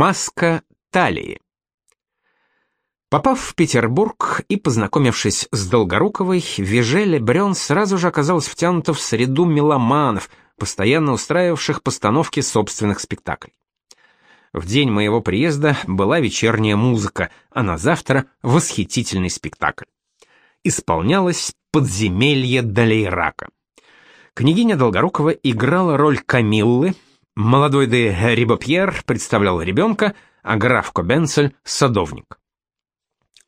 Маска талии. Попав в Петербург и познакомившись с Долгоруковой, Вижеле Брён сразу же оказалась втянута в среду меломанов, постоянно устраивавших постановки собственных спектаклей. В день моего приезда была вечерняя музыка, а на завтра восхитительный спектакль. Исполнялось «Подземелье Далейрака». Княгиня Долгорукова играла роль Камиллы, молодой де Рибопьер представлял ребенка, а граф Кобенцель — садовник.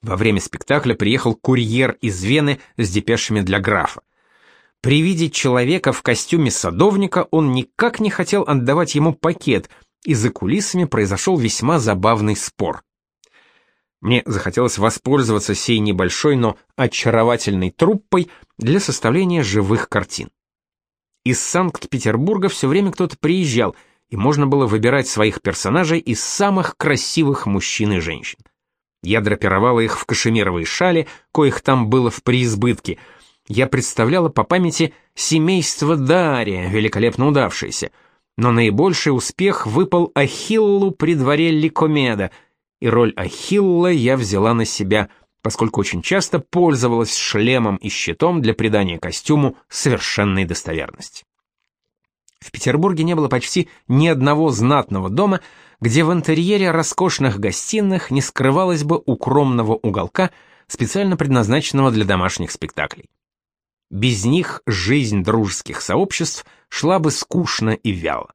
Во время спектакля приехал курьер из Вены с депешами для графа. При виде человека в костюме садовника он никак не хотел отдавать ему пакет, и за кулисами произошел весьма забавный спор. Мне захотелось воспользоваться сей небольшой, но очаровательной труппой для составления живых картин. Из Санкт-Петербурга все время кто-то приезжал, и можно было выбирать своих персонажей из самых красивых мужчин и женщин. Я драпировала их в кашемировые шали, коих там было в преизбытке. Я представляла по памяти семейство Дария, великолепно удавшееся. Но наибольший успех выпал Ахиллу при дворе Ликомеда, и роль Ахилла я взяла на себя, поскольку очень часто пользовалась шлемом и щитом для придания костюму совершенной достоверности. В Петербурге не было почти ни одного знатного дома, где в интерьере роскошных гостиных не скрывалось бы укромного уголка, специально предназначенного для домашних спектаклей. Без них жизнь дружеских сообществ шла бы скучно и вяло.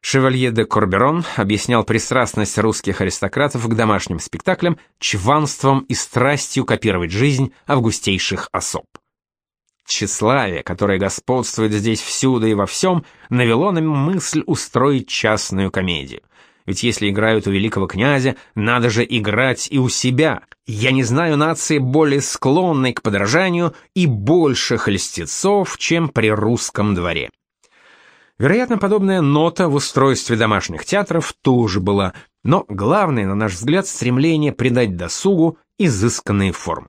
Шевалье де Корберон объяснял пристрастность русских аристократов к домашним спектаклям чванством и страстью копировать жизнь августейших особ. Тщеславие, которое господствует здесь всюду и во всем, навело на мысль устроить частную комедию. Ведь если играют у великого князя, надо же играть и у себя. Я не знаю нации более склонной к подражанию и больше холестецов, чем при русском дворе. Вероятно, подобная нота в устройстве домашних театров тоже была, но главное, на наш взгляд, стремление придать досугу изысканные формы.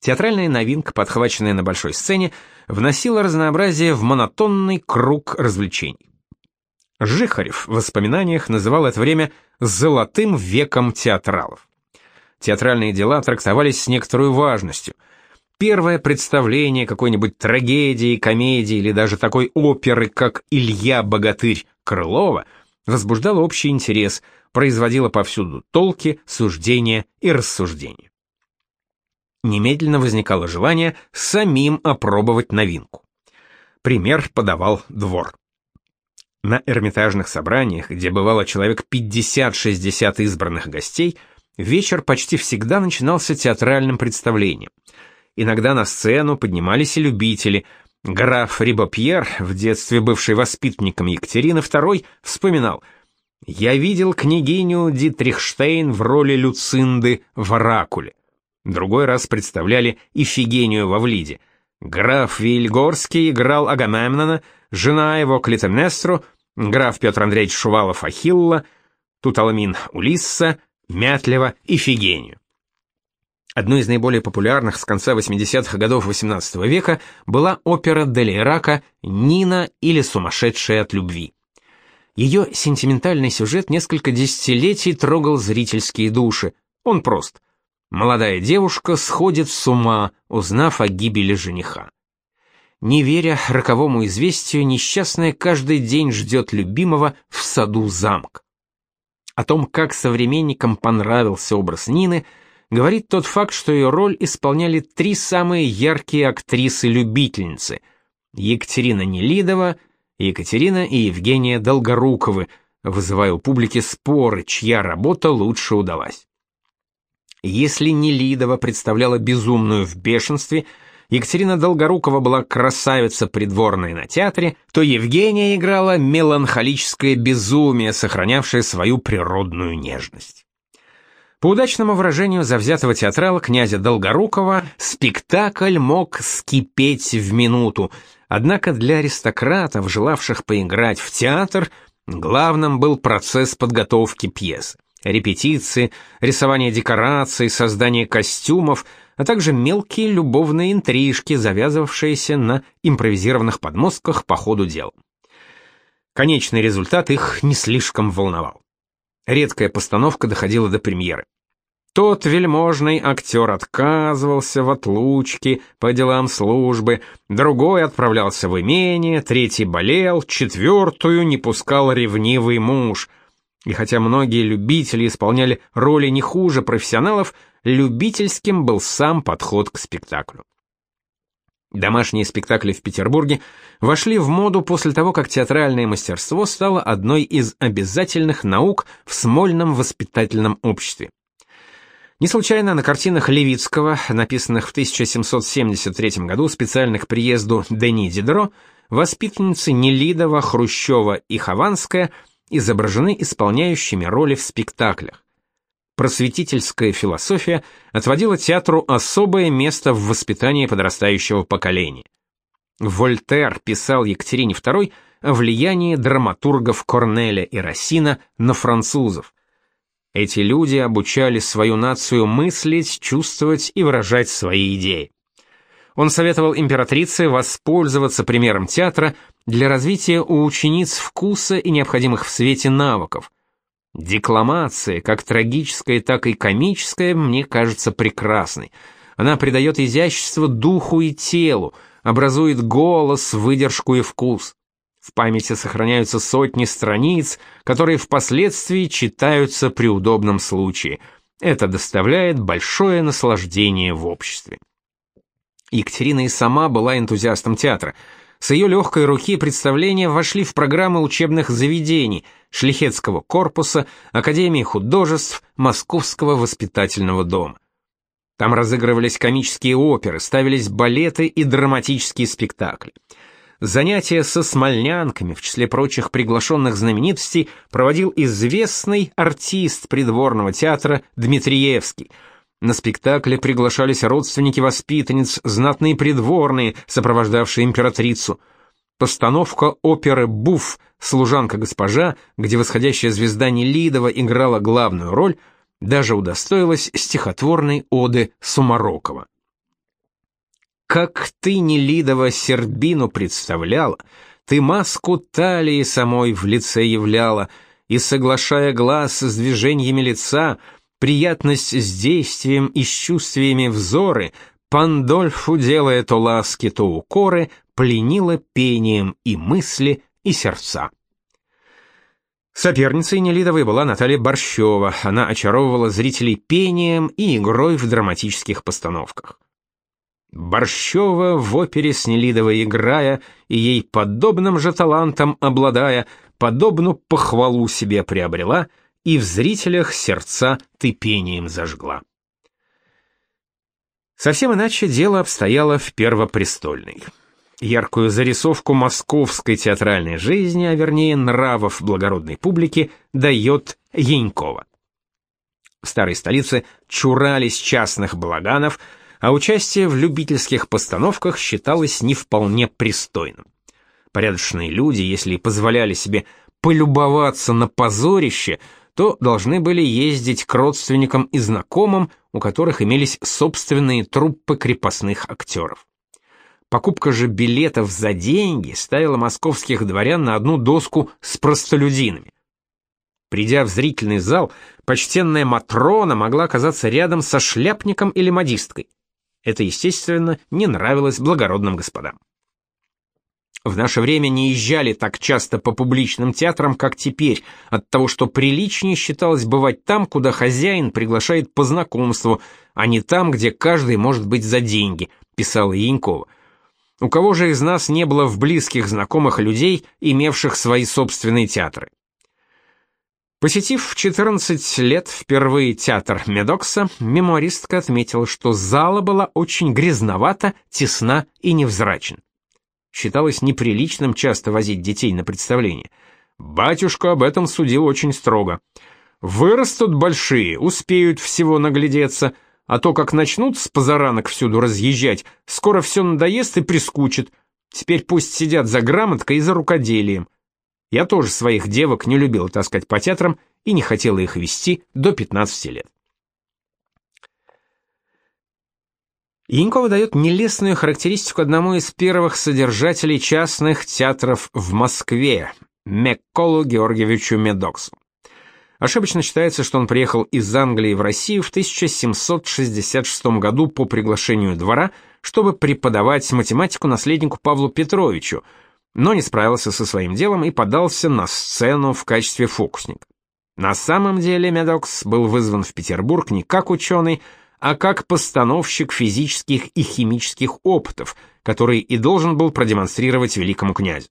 Театральная новинка, подхваченная на большой сцене, вносила разнообразие в монотонный круг развлечений. Жихарев в воспоминаниях называл это время «золотым веком театралов». Театральные дела трактовались с некоторой важностью. Первое представление какой-нибудь трагедии, комедии или даже такой оперы, как «Илья Богатырь» Крылова, возбуждало общий интерес, производило повсюду толки, суждения и рассуждения немедленно возникало желание самим опробовать новинку. Пример подавал двор. На эрмитажных собраниях, где бывало человек 50-60 избранных гостей, вечер почти всегда начинался театральным представлением. Иногда на сцену поднимались и любители. Граф Рибопьер, в детстве бывший воспитанником Екатерины II, вспоминал «Я видел княгиню Дитрихштейн в роли Люцинды в «Оракуле». Другой раз представляли Ифигению во Влиде. Граф Вильгорский играл Агамемнона, жена его Клитемнестру, граф Петр Андреевич Шувалов Ахилла, Туталамин Улисса, Мятлева Ифигению. Одной из наиболее популярных с конца 80-х годов XVIII века была опера Делейрака «Нина» или «Сумасшедшая от любви». Ее сентиментальный сюжет несколько десятилетий трогал зрительские души. Он прост. Молодая девушка сходит с ума, узнав о гибели жениха. Не веря роковому известию, несчастная каждый день ждет любимого в саду замка. О том, как современникам понравился образ Нины, говорит тот факт, что ее роль исполняли три самые яркие актрисы-любительницы – Екатерина Нелидова, Екатерина и Евгения Долгоруковы, вызывая у публики споры, чья работа лучше удалась. Если Нелидова представляла безумную в бешенстве, Екатерина Долгорукова была красавица придворная на театре, то Евгения играла меланхолическое безумие, сохранявшее свою природную нежность. По удачному выражению завзятого театрала князя Долгорукова, спектакль мог скипеть в минуту, однако для аристократов, желавших поиграть в театр, главным был процесс подготовки пьесы репетиции, рисование декораций, создание костюмов, а также мелкие любовные интрижки, завязывавшиеся на импровизированных подмостках по ходу дела. Конечный результат их не слишком волновал. Редкая постановка доходила до премьеры. Тот вельможный актер отказывался в отлучке по делам службы, другой отправлялся в имение, третий болел, четвертую не пускал ревнивый муж. И хотя многие любители исполняли роли не хуже профессионалов, любительским был сам подход к спектаклю. Домашние спектакли в Петербурге вошли в моду после того, как театральное мастерство стало одной из обязательных наук в Смольном воспитательном обществе. Не случайно на картинах Левицкого, написанных в 1773 году специально к приезду Дени Дидро, воспитанницы Нелидова, Хрущева и Хованская изображены исполняющими роли в спектаклях. Просветительская философия отводила театру особое место в воспитании подрастающего поколения. Вольтер писал Екатерине II о влиянии драматургов Корнеля и Рассина на французов. Эти люди обучали свою нацию мыслить, чувствовать и выражать свои идеи. Он советовал императрице воспользоваться примером театра для развития у учениц вкуса и необходимых в свете навыков. Декламация, как трагическая, так и комическая, мне кажется прекрасной. Она придает изящество духу и телу, образует голос, выдержку и вкус. В памяти сохраняются сотни страниц, которые впоследствии читаются при удобном случае. Это доставляет большое наслаждение в обществе. Екатерина и сама была энтузиастом театра. С ее легкой руки представления вошли в программы учебных заведений Шлихетского корпуса, Академии художеств, Московского воспитательного дома. Там разыгрывались комические оперы, ставились балеты и драматические спектакли. Занятия со смольнянками, в числе прочих приглашенных знаменитостей, проводил известный артист придворного театра Дмитриевский. На спектакле приглашались родственники воспитанниц, знатные придворные, сопровождавшие императрицу. Постановка оперы «Буф. Служанка-госпожа», где восходящая звезда Нелидова играла главную роль, даже удостоилась стихотворной оды Сумарокова. Как ты, Нелидова, Сербину представляла, ты маску талии самой в лице являла, и, соглашая глаз с движениями лица, приятность с действием и с чувствиями взоры, Пандольфу, делая то ласки, то укоры, пленила пением и мысли, и сердца. Соперницей Нелидовой была Наталья Борщева. Она очаровывала зрителей пением и игрой в драматических постановках. Борщева в опере с Нелидовой играя и ей подобным же талантом обладая, подобную похвалу себе приобрела и в зрителях сердца ты пением зажгла. Совсем иначе дело обстояло в Первопрестольной. Яркую зарисовку московской театральной жизни, а вернее нравов благородной публики, дает Янькова. В старой столице чурались частных балаганов – а участие в любительских постановках считалось не вполне пристойным. Порядочные люди, если позволяли себе полюбоваться на позорище, то должны были ездить к родственникам и знакомым, у которых имелись собственные труппы крепостных актеров. Покупка же билетов за деньги ставила московских дворян на одну доску с простолюдинами. Придя в зрительный зал, почтенная Матрона могла оказаться рядом со шляпником или модисткой. Это, естественно, не нравилось благородным господам. В наше время не езжали так часто по публичным театрам, как теперь, от того, что приличнее считалось бывать там, куда хозяин приглашает по знакомству, а не там, где каждый может быть за деньги, писала Янькова. У кого же из нас не было в близких знакомых людей, имевших свои собственные театры? Посетив в 14 лет впервые театр Медокса, мемуаристка отметила, что зала была очень грязновата, тесна и невзрачна. Считалось неприличным часто возить детей на представления. Батюшка об этом судил очень строго. Вырастут большие, успеют всего наглядеться, а то как начнут с позаранок всюду разъезжать, скоро все надоест и прискучит. Теперь пусть сидят за грамоткой и за рукоделием. Я тоже своих девок не любила таскать по театрам и не хотела их вести до 15 лет. Янькова дает нелестную характеристику одному из первых содержателей частных театров в Москве, Мекколу Георгиевичу Медоксу. Ошибочно считается, что он приехал из Англии в Россию в 1766 году по приглашению двора, чтобы преподавать математику наследнику Павлу Петровичу, но не справился со своим делом и подался на сцену в качестве фокусника. На самом деле Медокс был вызван в Петербург не как ученый, а как постановщик физических и химических опытов, который и должен был продемонстрировать великому князю.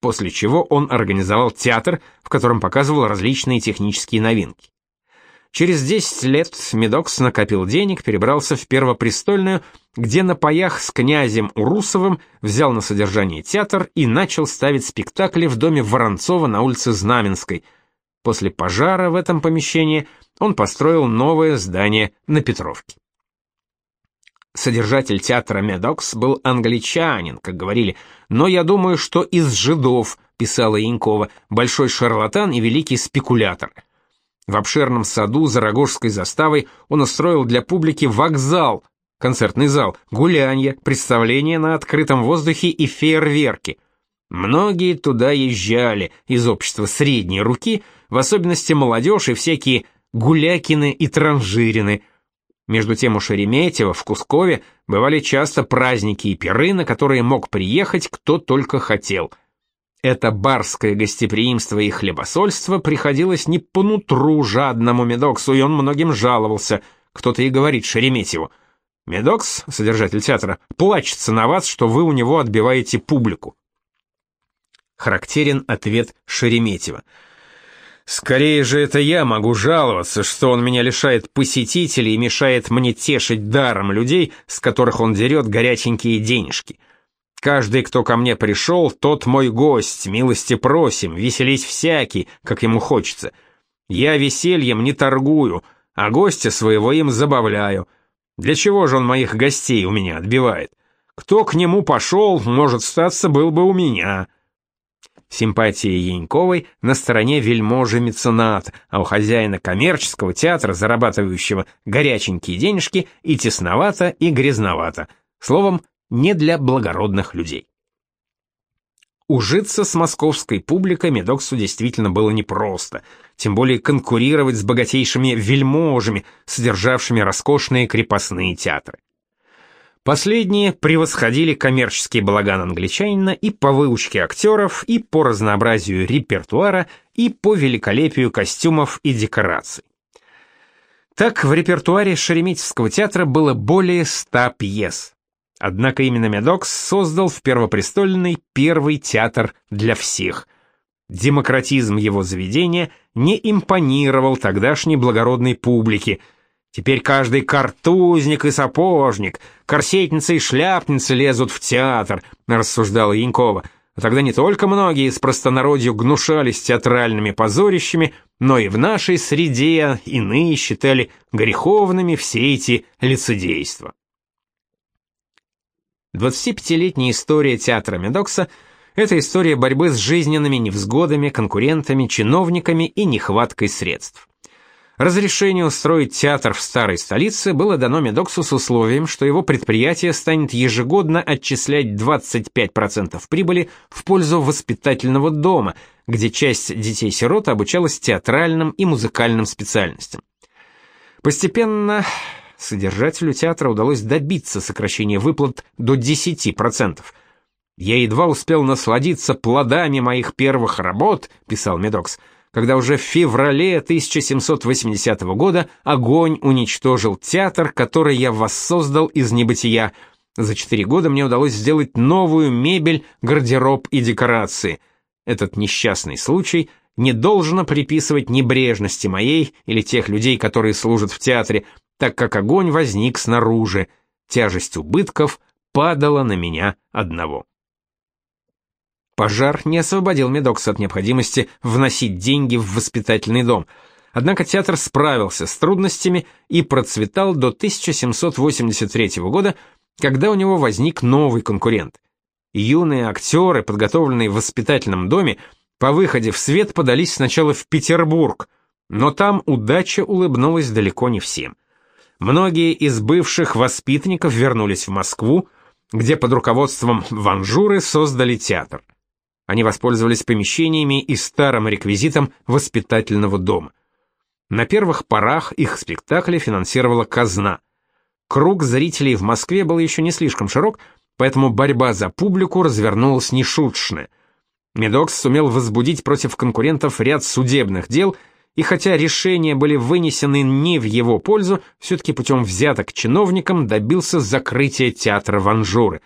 После чего он организовал театр, в котором показывал различные технические новинки. Через 10 лет Медокс накопил денег, перебрался в Первопрестольную, где на паях с князем Урусовым взял на содержание театр и начал ставить спектакли в доме Воронцова на улице Знаменской. После пожара в этом помещении он построил новое здание на Петровке. Содержатель театра Медокс был англичанин, как говорили, но я думаю, что из жидов, писала Янкова, большой шарлатан и великий спекулятор – в обширном саду за Рогожской заставой он устроил для публики вокзал, концертный зал, гулянье, представления на открытом воздухе и фейерверки. Многие туда езжали из общества средней руки, в особенности молодежь и всякие гулякины и транжирины. Между тем у Шереметьева в Кускове бывали часто праздники и пиры, на которые мог приехать кто только хотел – это барское гостеприимство и хлебосольство приходилось не по нутру жадному Медоксу, и он многим жаловался. Кто-то и говорит Шереметьеву. «Медокс, содержатель театра, плачется на вас, что вы у него отбиваете публику». Характерен ответ Шереметьева. «Скорее же это я могу жаловаться, что он меня лишает посетителей и мешает мне тешить даром людей, с которых он дерет горяченькие денежки». Каждый, кто ко мне пришел, тот мой гость, милости просим, веселись всякий, как ему хочется. Я весельем не торгую, а гостя своего им забавляю. Для чего же он моих гостей у меня отбивает? Кто к нему пошел, может, статься был бы у меня». Симпатия Яньковой на стороне вельможи-меценат, а у хозяина коммерческого театра, зарабатывающего горяченькие денежки, и тесновато, и грязновато. Словом, не для благородных людей. Ужиться с московской публикой Медоксу действительно было непросто, тем более конкурировать с богатейшими вельможами, содержавшими роскошные крепостные театры. Последние превосходили коммерческий балаган англичанина и по выучке актеров, и по разнообразию репертуара, и по великолепию костюмов и декораций. Так в репертуаре Шереметьевского театра было более ста пьес. Однако именно Медокс создал в Первопрестольной первый театр для всех. Демократизм его заведения не импонировал тогдашней благородной публике. Теперь каждый картузник и сапожник, корсетница и шляпница лезут в театр, рассуждала Янькова. А тогда не только многие из простонародью гнушались театральными позорищами, но и в нашей среде иные считали греховными все эти лицедейства. 25-летняя история театра Медокса – это история борьбы с жизненными невзгодами, конкурентами, чиновниками и нехваткой средств. Разрешение устроить театр в старой столице было дано Медоксу с условием, что его предприятие станет ежегодно отчислять 25% прибыли в пользу воспитательного дома, где часть детей-сирот обучалась театральным и музыкальным специальностям. Постепенно содержателю театра удалось добиться сокращения выплат до 10%. «Я едва успел насладиться плодами моих первых работ», — писал Медокс, когда уже в феврале 1780 года огонь уничтожил театр, который я воссоздал из небытия. За четыре года мне удалось сделать новую мебель, гардероб и декорации. Этот несчастный случай не должно приписывать небрежности моей или тех людей, которые служат в театре, так как огонь возник снаружи, тяжесть убытков падала на меня одного. Пожар не освободил Медокса от необходимости вносить деньги в воспитательный дом, однако театр справился с трудностями и процветал до 1783 года, когда у него возник новый конкурент. Юные актеры, подготовленные в воспитательном доме, по выходе в свет подались сначала в Петербург, но там удача улыбнулась далеко не всем. Многие из бывших воспитанников вернулись в Москву, где под руководством Ванжуры создали театр. Они воспользовались помещениями и старым реквизитом воспитательного дома. На первых порах их спектакли финансировала казна. Круг зрителей в Москве был еще не слишком широк, поэтому борьба за публику развернулась нешуточная. Медокс сумел возбудить против конкурентов ряд судебных дел, и хотя решения были вынесены не в его пользу, все-таки путем взяток чиновникам добился закрытия театра Ванжуры.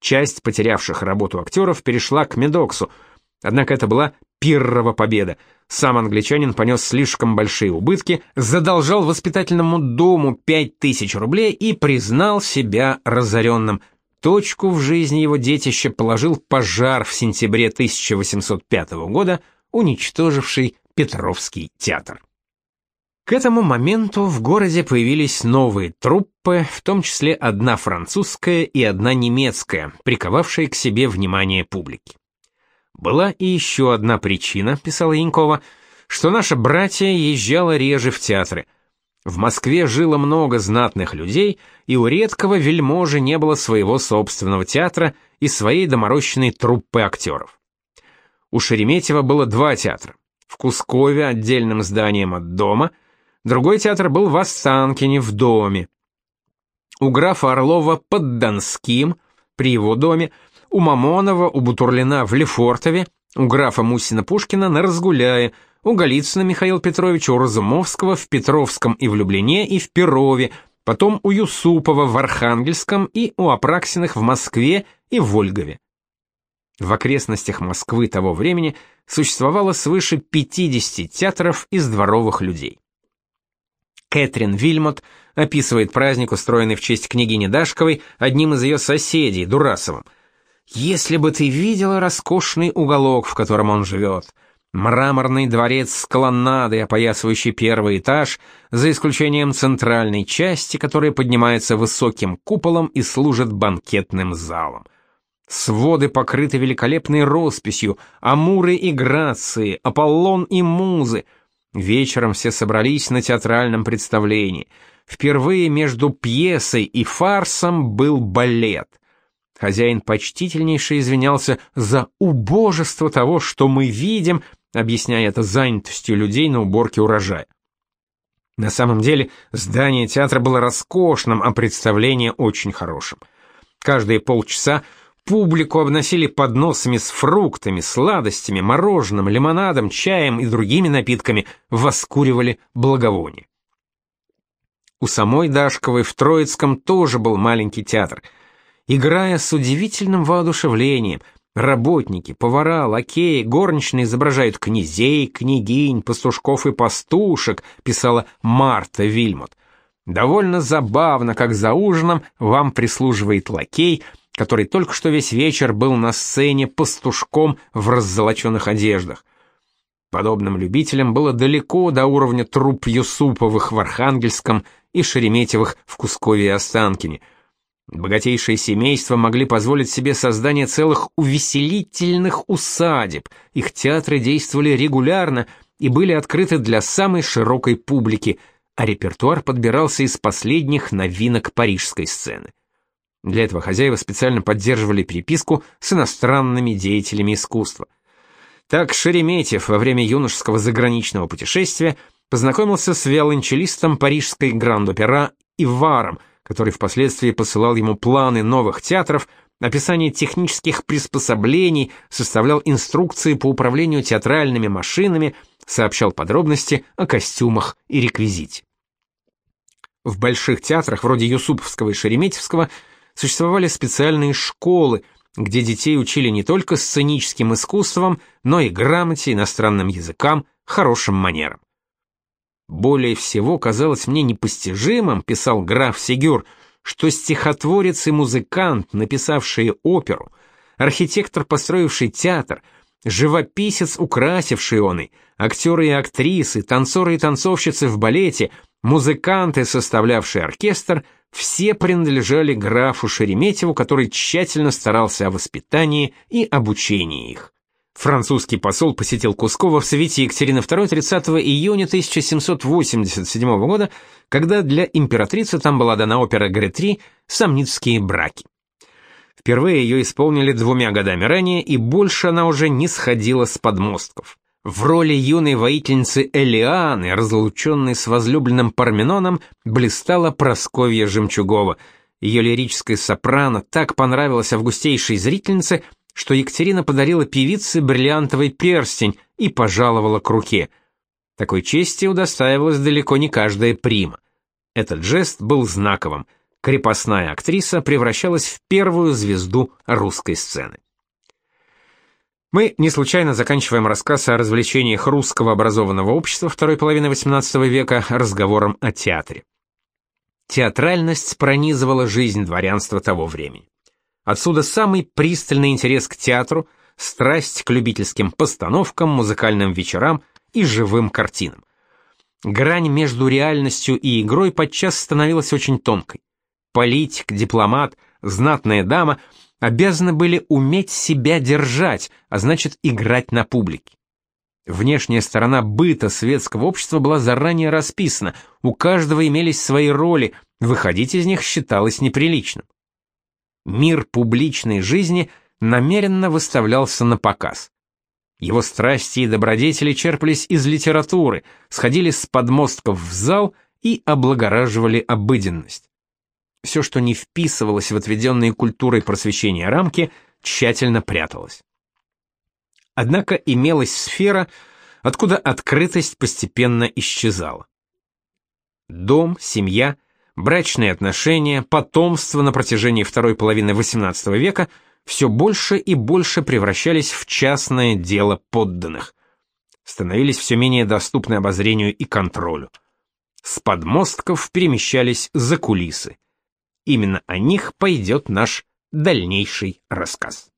Часть потерявших работу актеров перешла к Медоксу, однако это была пиррова победа. Сам англичанин понес слишком большие убытки, задолжал воспитательному дому 5000 рублей и признал себя разоренным – Точку в жизни его детища положил пожар в сентябре 1805 года, уничтоживший Петровский театр. К этому моменту в городе появились новые труппы, в том числе одна французская и одна немецкая, приковавшие к себе внимание публики. Была и еще одна причина, писала Янькова, что наша братья езжала реже в театры – в Москве жило много знатных людей, и у редкого вельможи не было своего собственного театра и своей доморощенной труппы актеров. У Шереметьева было два театра. В Кускове отдельным зданием от дома, другой театр был в Останкине в доме. У графа Орлова под Донским, при его доме, у Мамонова, у Бутурлина в Лефортове, у графа Мусина-Пушкина на Разгуляе, у Голицына Михаила Петровича, у Разумовского в Петровском и в Люблине и в Перове, потом у Юсупова в Архангельском и у Апраксиных в Москве и в Ольгове. В окрестностях Москвы того времени существовало свыше 50 театров из дворовых людей. Кэтрин Вильмот описывает праздник, устроенный в честь княгини Дашковой, одним из ее соседей, Дурасовым. «Если бы ты видела роскошный уголок, в котором он живет», Мраморный дворец с колоннадой, опоясывающий первый этаж, за исключением центральной части, которая поднимается высоким куполом и служит банкетным залом. Своды покрыты великолепной росписью, амуры и грации, Аполлон и музы. Вечером все собрались на театральном представлении. Впервые между пьесой и фарсом был балет. Хозяин почтительнейше извинялся за убожество того, что мы видим, объясняя это занятостью людей на уборке урожая. На самом деле, здание театра было роскошным, а представление очень хорошим. Каждые полчаса публику обносили подносами с фруктами, сладостями, мороженым, лимонадом, чаем и другими напитками, воскуривали благовоние. У самой Дашковой в Троицком тоже был маленький театр. Играя с удивительным воодушевлением – Работники, повара, лакеи, горничные изображают князей, княгинь, пастушков и пастушек, писала Марта Вильмот. Довольно забавно, как за ужином вам прислуживает лакей, который только что весь вечер был на сцене пастушком в раззолоченных одеждах. Подобным любителям было далеко до уровня труп Юсуповых в Архангельском и Шереметьевых в Кускове и Останкине – Богатейшие семейства могли позволить себе создание целых увеселительных усадеб. Их театры действовали регулярно и были открыты для самой широкой публики, а репертуар подбирался из последних новинок парижской сцены. Для этого хозяева специально поддерживали переписку с иностранными деятелями искусства. Так Шереметьев во время юношеского заграничного путешествия познакомился с виолончелистом парижской гранд-опера Иваром, который впоследствии посылал ему планы новых театров, описание технических приспособлений, составлял инструкции по управлению театральными машинами, сообщал подробности о костюмах и реквизите. В больших театрах, вроде Юсуповского и Шереметьевского, существовали специальные школы, где детей учили не только сценическим искусствам, но и грамоте, иностранным языкам, хорошим манерам. Более всего казалось мне непостижимым, писал граф Сигюр, что стихотворец и музыкант, написавшие оперу, архитектор, построивший театр, живописец, украсивший он и, актеры и актрисы, танцоры и танцовщицы в балете, музыканты, составлявшие оркестр, все принадлежали графу Шереметьеву, который тщательно старался о воспитании и обучении их. Французский посол посетил Кускова в свете Екатерины II 30 июня 1787 года, когда для императрицы там была дана опера Гретри «Сомницкие браки». Впервые ее исполнили двумя годами ранее, и больше она уже не сходила с подмостков. В роли юной воительницы Элианы, разлученной с возлюбленным Парменоном, блистала Просковья Жемчугова. Ее лирическая сопрано так понравилась августейшей зрительнице, что Екатерина подарила певице бриллиантовый перстень и пожаловала к руке. Такой чести удостаивалась далеко не каждая прима. Этот жест был знаковым. Крепостная актриса превращалась в первую звезду русской сцены. Мы не случайно заканчиваем рассказ о развлечениях русского образованного общества второй половины XVIII века разговором о театре. Театральность пронизывала жизнь дворянства того времени. Отсюда самый пристальный интерес к театру, страсть к любительским постановкам, музыкальным вечерам и живым картинам. Грань между реальностью и игрой подчас становилась очень тонкой. Политик, дипломат, знатная дама – обязаны были уметь себя держать, а значит играть на публике. Внешняя сторона быта светского общества была заранее расписана, у каждого имелись свои роли, выходить из них считалось неприличным. Мир публичной жизни намеренно выставлялся на показ. Его страсти и добродетели черпались из литературы, сходили с подмостков в зал и облагораживали обыденность. Все, что не вписывалось в отведенные культурой просвещения рамки, тщательно пряталось. Однако имелась сфера, откуда открытость постепенно исчезала. Дом, семья, брачные отношения, потомство на протяжении второй половины XVIII века все больше и больше превращались в частное дело подданных, становились все менее доступны обозрению и контролю. С подмостков перемещались за кулисы. Именно о них пойдет наш дальнейший рассказ.